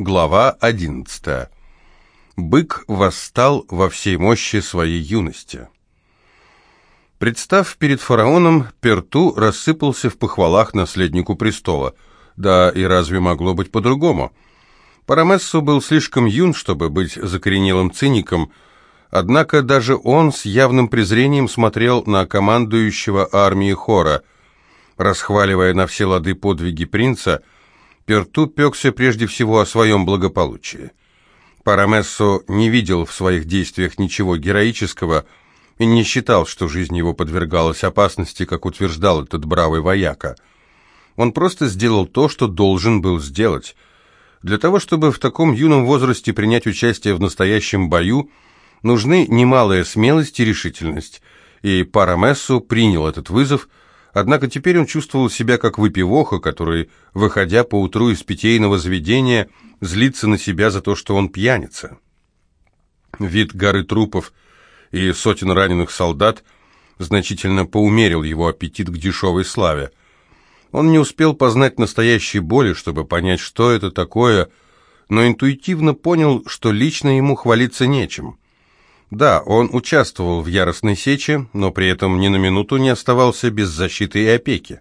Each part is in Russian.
Глава 11. Бык восстал во всей мощи своей юности. Представ перед фараоном, Перту рассыпался в похвалах наследнику престола. Да и разве могло быть по-другому? Парамессу был слишком юн, чтобы быть закоренелым циником, однако даже он с явным презрением смотрел на командующего армией Хора. Расхваливая на все лады подвиги принца, Перту пекся прежде всего о своем благополучии. Парамессо не видел в своих действиях ничего героического и не считал, что жизнь его подвергалась опасности, как утверждал этот бравый вояка. Он просто сделал то, что должен был сделать. Для того, чтобы в таком юном возрасте принять участие в настоящем бою, нужны немалая смелость и решительность, и Парамессо принял этот вызов – Однако теперь он чувствовал себя как выпивоха, который, выходя по утру из питейного заведения, злится на себя за то, что он пьяница. Вид горы трупов и сотен раненых солдат значительно поумерил его аппетит к дешевой славе. Он не успел познать настоящей боли, чтобы понять, что это такое, но интуитивно понял, что лично ему хвалиться нечем. Да, он участвовал в яростной сече, но при этом ни на минуту не оставался без защиты и опеки.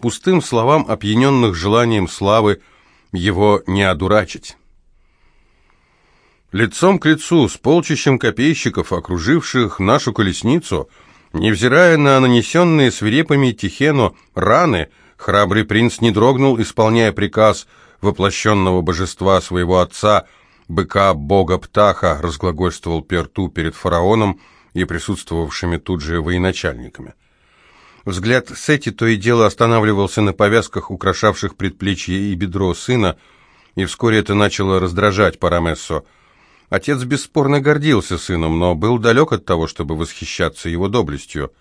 Пустым словам, опьяненных желанием славы, его не одурачить. Лицом к лицу с полчищем копейщиков, окруживших нашу колесницу, невзирая на нанесенные свирепыми Тихену раны, храбрый принц не дрогнул, исполняя приказ воплощенного божества своего отца – быка бога Птаха, разглагольствовал Перту перед фараоном и присутствовавшими тут же военачальниками. Взгляд Сети то и дело останавливался на повязках, украшавших предплечье и бедро сына, и вскоре это начало раздражать Парамессо. Отец бесспорно гордился сыном, но был далек от того, чтобы восхищаться его доблестью.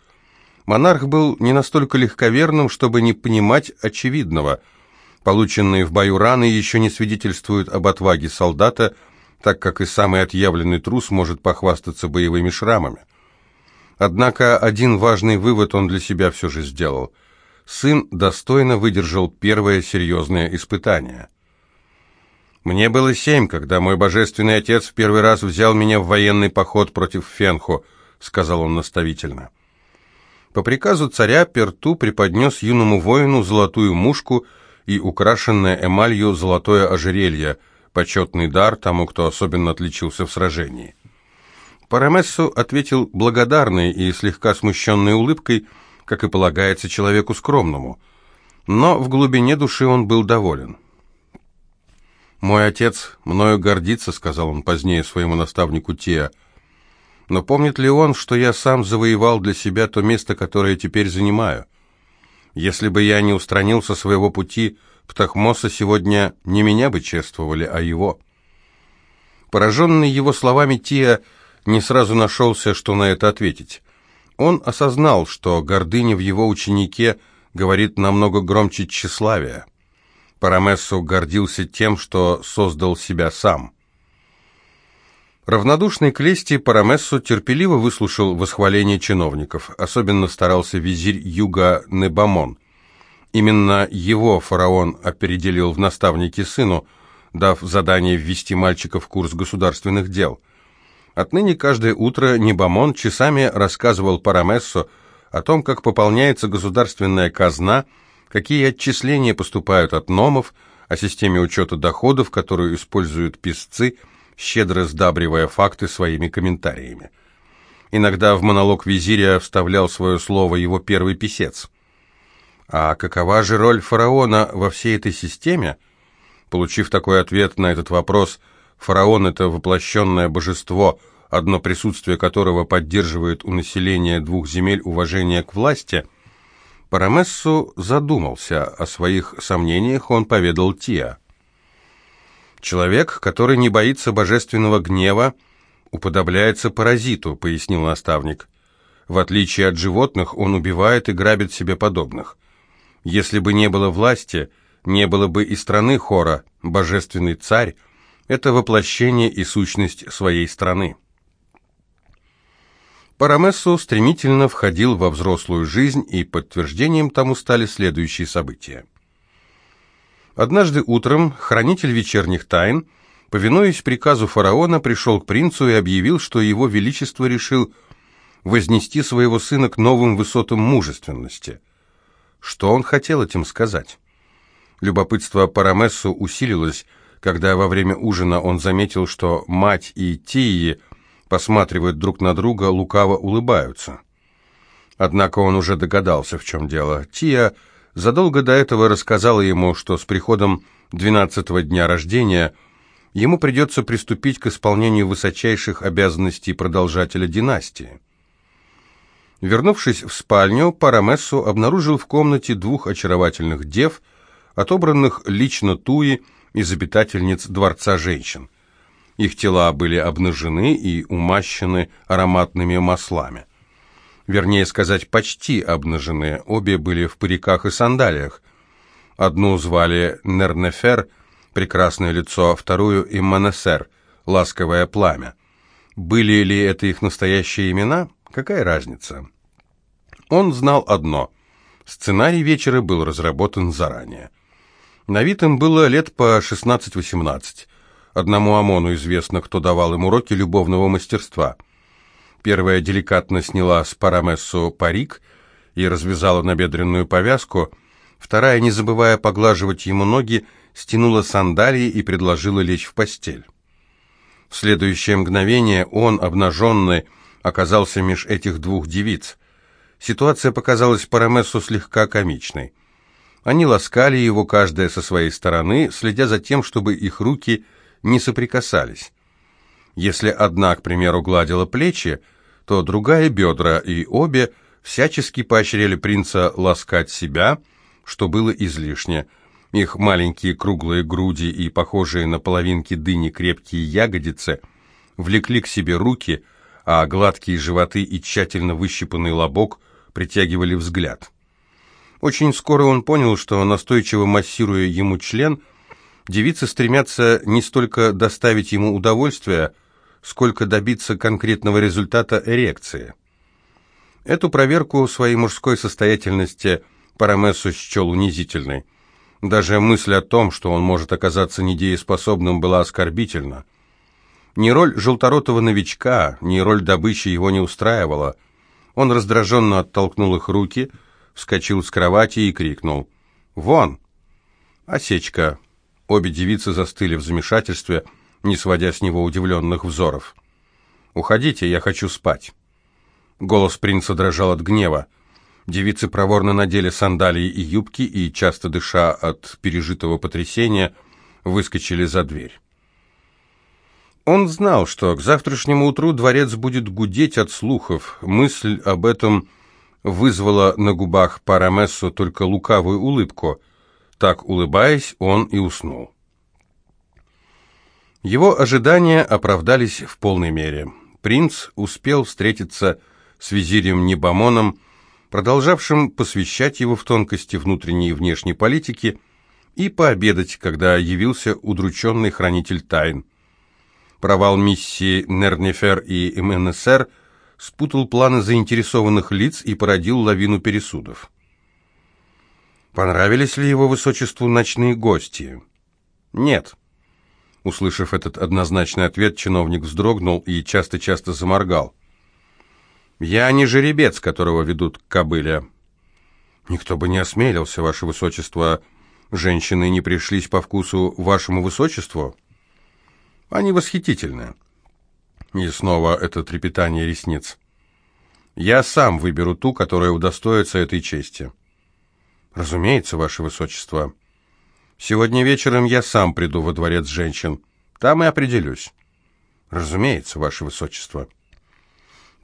Монарх был не настолько легковерным, чтобы не понимать очевидного – Полученные в бою раны еще не свидетельствуют об отваге солдата, так как и самый отъявленный трус может похвастаться боевыми шрамами. Однако один важный вывод он для себя все же сделал. Сын достойно выдержал первое серьезное испытание. «Мне было семь, когда мой божественный отец в первый раз взял меня в военный поход против Фенху», — сказал он наставительно. По приказу царя Перту преподнес юному воину золотую мушку — и украшенное эмалью золотое ожерелье, почетный дар тому, кто особенно отличился в сражении. Парамессо ответил благодарной и слегка смущенной улыбкой, как и полагается человеку скромному. Но в глубине души он был доволен. «Мой отец мною гордится», — сказал он позднее своему наставнику Тиа. «Но помнит ли он, что я сам завоевал для себя то место, которое теперь занимаю?» Если бы я не устранил со своего пути Птахмоса, сегодня не меня бы чествовали, а его. Пораженный его словами Тия не сразу нашелся, что на это ответить. Он осознал, что гордыня в его ученике говорит намного громче тщеславия. Парамессо гордился тем, что создал себя сам. Равнодушный к лести Парамессо терпеливо выслушал восхваление чиновников. Особенно старался визирь Юга Небамон. Именно его фараон определил в наставнике сыну, дав задание ввести мальчика в курс государственных дел. Отныне каждое утро Небамон часами рассказывал Парамессо о том, как пополняется государственная казна, какие отчисления поступают от номов, о системе учета доходов, которую используют писцы – щедро сдабривая факты своими комментариями. Иногда в монолог визиря вставлял свое слово его первый писец. А какова же роль фараона во всей этой системе? Получив такой ответ на этот вопрос, фараон – это воплощенное божество, одно присутствие которого поддерживает у населения двух земель уважение к власти, Парамессу задумался о своих сомнениях, он поведал Тиа. Человек, который не боится божественного гнева, уподобляется паразиту, пояснил наставник. В отличие от животных, он убивает и грабит себе подобных. Если бы не было власти, не было бы и страны Хора, божественный царь, это воплощение и сущность своей страны. Парамессу стремительно входил во взрослую жизнь, и подтверждением тому стали следующие события. Однажды утром хранитель вечерних тайн, повинуясь приказу фараона, пришел к принцу и объявил, что его величество решил вознести своего сына к новым высотам мужественности. Что он хотел этим сказать? Любопытство Парамессу усилилось, когда во время ужина он заметил, что мать и Тии посматривают друг на друга, лукаво улыбаются. Однако он уже догадался, в чем дело. Тия задолго до этого рассказала ему, что с приходом двенадцатого дня рождения ему придется приступить к исполнению высочайших обязанностей продолжателя династии. Вернувшись в спальню, Парамессу обнаружил в комнате двух очаровательных дев, отобранных лично Туи из обитательниц Дворца женщин. Их тела были обнажены и умащены ароматными маслами. Вернее сказать, почти обнажены, обе были в париках и сандалиях. Одну звали Нернефер, прекрасное лицо, вторую Имманесер, ласковое пламя. Были ли это их настоящие имена? Какая разница? Он знал одно. Сценарий вечера был разработан заранее. На вид им было лет по 16-18. Одному Амону известно, кто давал им уроки любовного мастерства. Первая деликатно сняла с Парамессу парик и развязала набедренную повязку, вторая, не забывая поглаживать ему ноги, стянула сандалии и предложила лечь в постель. В следующее мгновение он, обнаженный, оказался меж этих двух девиц. Ситуация показалась Парамессу слегка комичной. Они ласкали его, каждая со своей стороны, следя за тем, чтобы их руки не соприкасались. Если одна, к примеру, гладила плечи, то другая бедра, и обе всячески поощряли принца ласкать себя, что было излишне. Их маленькие круглые груди и похожие на половинки дыни крепкие ягодицы влекли к себе руки, а гладкие животы и тщательно выщипанный лобок притягивали взгляд. Очень скоро он понял, что, настойчиво массируя ему член, девицы стремятся не столько доставить ему удовольствие, сколько добиться конкретного результата эрекции. Эту проверку своей мужской состоятельности Парамессу счел унизительной. Даже мысль о том, что он может оказаться недееспособным, была оскорбительна. Ни роль желторотого новичка, ни роль добычи его не устраивала. Он раздраженно оттолкнул их руки – вскочил с кровати и крикнул «Вон!». Осечка. Обе девицы застыли в замешательстве, не сводя с него удивленных взоров. «Уходите, я хочу спать». Голос принца дрожал от гнева. Девицы проворно надели сандалии и юбки и, часто дыша от пережитого потрясения, выскочили за дверь. Он знал, что к завтрашнему утру дворец будет гудеть от слухов. Мысль об этом вызвала на губах Парамессу только лукавую улыбку. Так, улыбаясь, он и уснул. Его ожидания оправдались в полной мере. Принц успел встретиться с визирем Небамоном, продолжавшим посвящать его в тонкости внутренней и внешней политики, и пообедать, когда явился удрученный хранитель тайн. Провал миссии Нернефер и МНСР – спутал планы заинтересованных лиц и породил лавину пересудов. Понравились ли его высочеству ночные гости? Нет. Услышав этот однозначный ответ, чиновник вздрогнул и часто-часто заморгал. «Я не жеребец, которого ведут к кобыле». «Никто бы не осмелился, ваше высочество. Женщины не пришлись по вкусу вашему высочеству?» «Они восхитительны. И снова это трепетание ресниц. «Я сам выберу ту, которая удостоится этой чести». «Разумеется, ваше высочество. Сегодня вечером я сам приду во дворец женщин. Там и определюсь». «Разумеется, ваше высочество».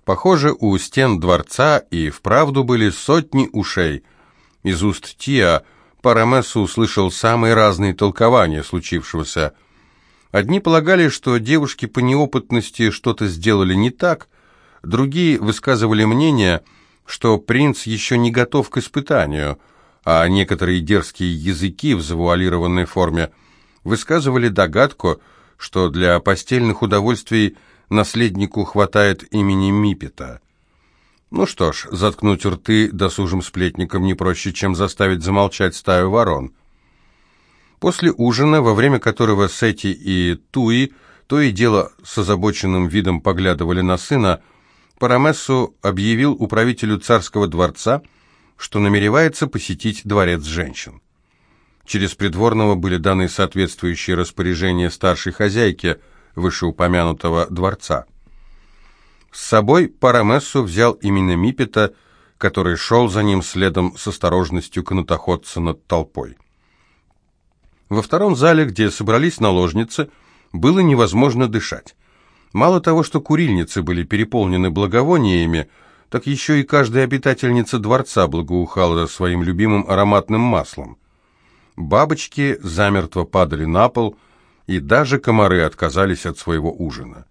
Похоже, у стен дворца и вправду были сотни ушей. Из уст Тиа Парамессу услышал самые разные толкования случившегося – Одни полагали, что девушки по неопытности что-то сделали не так, другие высказывали мнение, что принц еще не готов к испытанию, а некоторые дерзкие языки в завуалированной форме высказывали догадку, что для постельных удовольствий наследнику хватает имени Мипета. Ну что ж, заткнуть рты досужим сплетникам не проще, чем заставить замолчать стаю ворон. После ужина, во время которого Сети и Туи то и дело с озабоченным видом поглядывали на сына, Парамессу объявил управителю царского дворца, что намеревается посетить дворец женщин. Через придворного были даны соответствующие распоряжения старшей хозяйки вышеупомянутого дворца. С собой Парамессу взял именно Мипета, который шел за ним следом с осторожностью канатоходца над толпой. Во втором зале, где собрались наложницы, было невозможно дышать. Мало того, что курильницы были переполнены благовониями, так еще и каждая обитательница дворца благоухала своим любимым ароматным маслом. Бабочки замертво падали на пол, и даже комары отказались от своего ужина.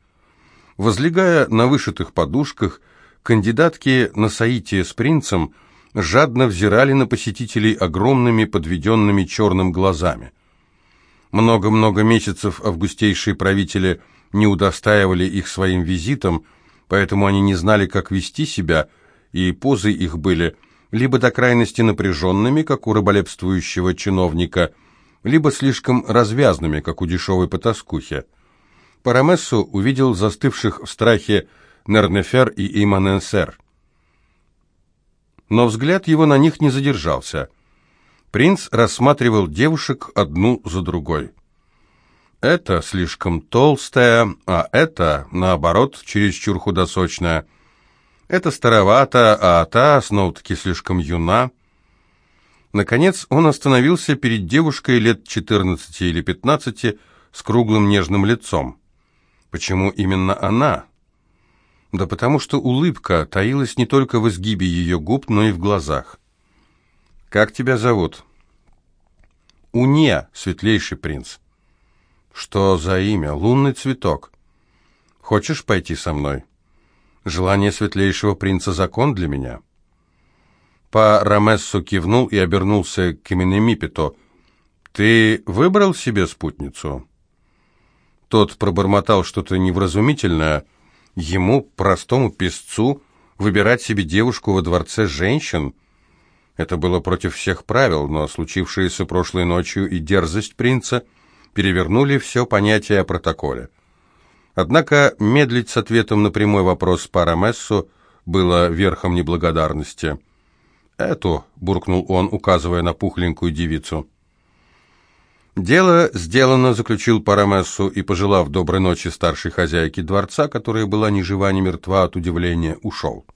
Возлегая на вышитых подушках, кандидатки на соитие с принцем жадно взирали на посетителей огромными подведенными черным глазами. Много-много месяцев августейшие правители не удостаивали их своим визитом, поэтому они не знали, как вести себя, и позы их были либо до крайности напряженными, как у рыболепствующего чиновника, либо слишком развязными, как у дешевой потаскухи. Парамессу увидел застывших в страхе Нернефер и Иманенсер. Но взгляд его на них не задержался. Принц рассматривал девушек одну за другой. Это слишком толстая, а это, наоборот, чересчур худосочная. Это старовато, а та снова-таки слишком юна. Наконец он остановился перед девушкой лет 14 или 15 с круглым нежным лицом. Почему именно она? Да потому что улыбка таилась не только в изгибе ее губ, но и в глазах. «Как тебя зовут?» «Уния, светлейший принц». «Что за имя? Лунный цветок. Хочешь пойти со мной? Желание светлейшего принца закон для меня». Па Рамессу кивнул и обернулся к Именемипету. «Ты выбрал себе спутницу?» Тот пробормотал что-то невразумительное. Ему, простому песцу, выбирать себе девушку во дворце женщин? Это было против всех правил, но случившееся прошлой ночью и дерзость принца – перевернули все понятие о протоколе. Однако медлить с ответом на прямой вопрос Парамессу было верхом неблагодарности. «Эту», — буркнул он, указывая на пухленькую девицу. «Дело сделано», — заключил Парамессу и, пожелав доброй ночи старшей хозяйке дворца, которая была ни жива, ни мертва от удивления, ушел.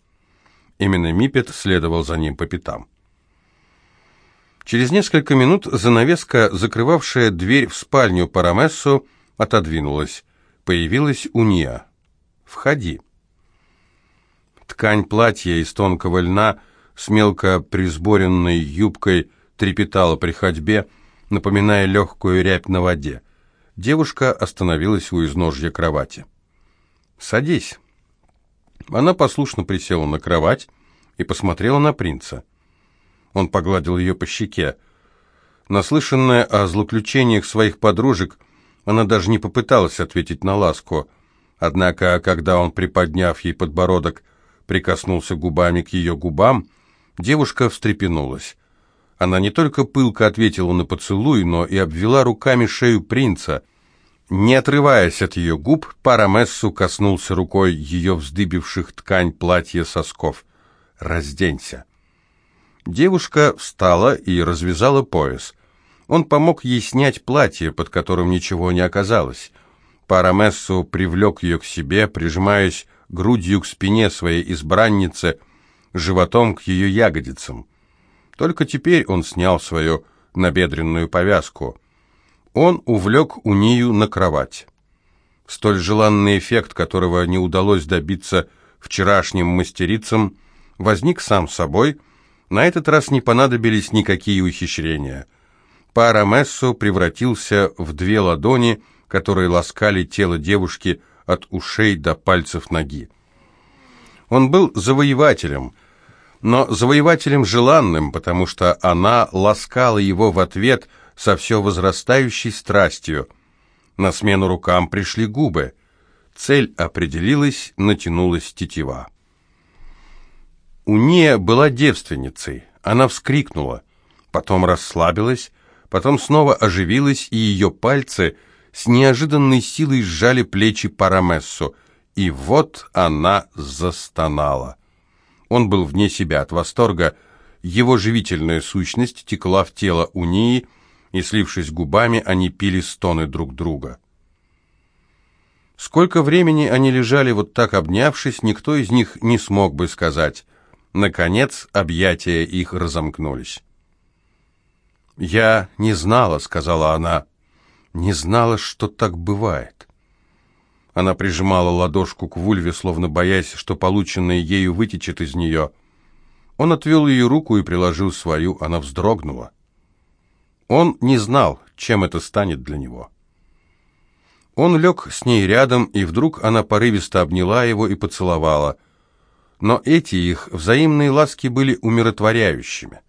Именно Мипет следовал за ним по пятам. Через несколько минут занавеска, закрывавшая дверь в спальню Парамессу, отодвинулась. Появилась Уния. «Входи». Ткань платья из тонкого льна с мелко присборенной юбкой трепетала при ходьбе, напоминая легкую рябь на воде. Девушка остановилась у изножья кровати. «Садись». Она послушно присела на кровать и посмотрела на принца. Он погладил ее по щеке. Наслышанная о злоключениях своих подружек, она даже не попыталась ответить на ласку. Однако, когда он, приподняв ей подбородок, прикоснулся губами к ее губам, девушка встрепенулась. Она не только пылко ответила на поцелуй, но и обвела руками шею принца. Не отрываясь от ее губ, Парамессу коснулся рукой ее вздыбивших ткань платья сосков. «Разденься». Девушка встала и развязала пояс. Он помог ей снять платье, под которым ничего не оказалось. Парамессу привлек ее к себе, прижимаясь грудью к спине своей избранницы, животом к ее ягодицам. Только теперь он снял свою набедренную повязку. Он увлек Унию на кровать. Столь желанный эффект, которого не удалось добиться вчерашним мастерицам, возник сам собой – на этот раз не понадобились никакие ухищрения. Пара Мессо превратился в две ладони, которые ласкали тело девушки от ушей до пальцев ноги. Он был завоевателем, но завоевателем желанным, потому что она ласкала его в ответ со все возрастающей страстью. На смену рукам пришли губы. Цель определилась, натянулась тетива. Уния была девственницей. Она вскрикнула, потом расслабилась, потом снова оживилась, и ее пальцы с неожиданной силой сжали плечи Парамессу, и вот она застонала. Он был вне себя от восторга, его живительная сущность текла в тело Унии, и, слившись губами, они пили стоны друг друга. Сколько времени они лежали вот так обнявшись, никто из них не смог бы сказать. Наконец, объятия их разомкнулись. «Я не знала», — сказала она, — «не знала, что так бывает». Она прижимала ладошку к вульве, словно боясь, что полученное ею вытечет из нее. Он отвел ее руку и приложил свою, она вздрогнула. Он не знал, чем это станет для него. Он лег с ней рядом, и вдруг она порывисто обняла его и поцеловала. Но эти их взаимные ласки были умиротворяющими.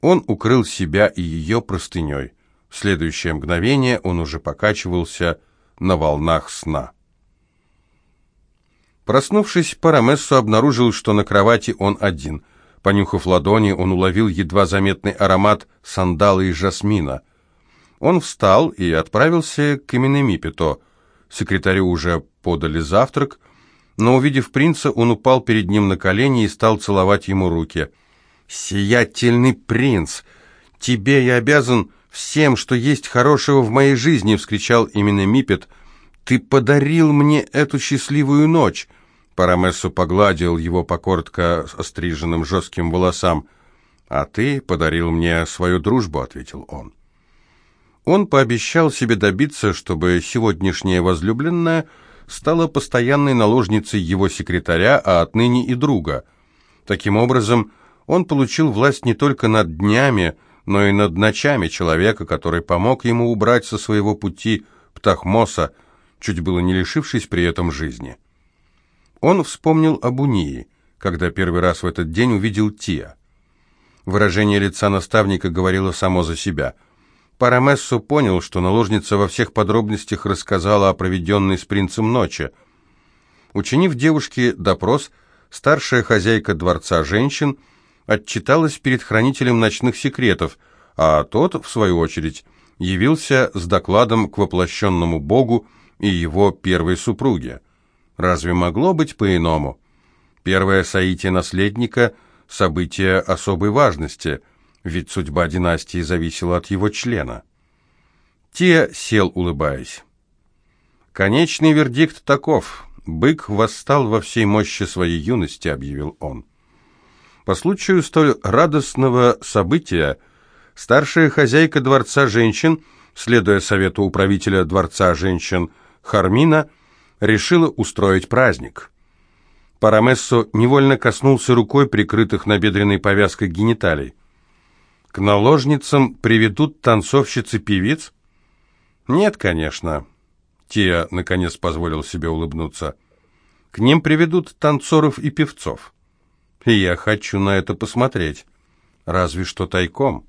Он укрыл себя и ее простыней. В следующее мгновение он уже покачивался на волнах сна. Проснувшись, Парамессо обнаружил, что на кровати он один – Понюхав ладони, он уловил едва заметный аромат сандала и жасмина. Он встал и отправился к Эминемипето. Секретарю уже подали завтрак, но, увидев принца, он упал перед ним на колени и стал целовать ему руки. «Сиятельный принц! Тебе я обязан всем, что есть хорошего в моей жизни!» — вскричал именно Мипет. «Ты подарил мне эту счастливую ночь!» Парамессу погладил его по коротко остриженным жестким волосам. «А ты подарил мне свою дружбу», — ответил он. Он пообещал себе добиться, чтобы сегодняшняя возлюбленная стала постоянной наложницей его секретаря, а отныне и друга. Таким образом, он получил власть не только над днями, но и над ночами человека, который помог ему убрать со своего пути Птахмоса, чуть было не лишившись при этом жизни. Он вспомнил об Унии, когда первый раз в этот день увидел Тия. Выражение лица наставника говорило само за себя. Парамессо понял, что наложница во всех подробностях рассказала о проведенной с принцем ночи. Учинив девушке допрос, старшая хозяйка дворца женщин отчиталась перед хранителем ночных секретов, а тот, в свою очередь, явился с докладом к воплощенному богу и его первой супруге. Разве могло быть по-иному? Первое соитие наследника – событие особой важности, ведь судьба династии зависела от его члена. Те сел, улыбаясь. «Конечный вердикт таков. Бык восстал во всей мощи своей юности», — объявил он. По случаю столь радостного события старшая хозяйка Дворца женщин, следуя совету управителя Дворца женщин Хармина, решила устроить праздник. Парамессо невольно коснулся рукой прикрытых набедренной повязкой гениталий. К наложницам приведут танцовщицы-певиц? Нет, конечно. Тия, наконец, позволил себе улыбнуться. К ним приведут танцоров и певцов. И я хочу на это посмотреть. Разве что тайком.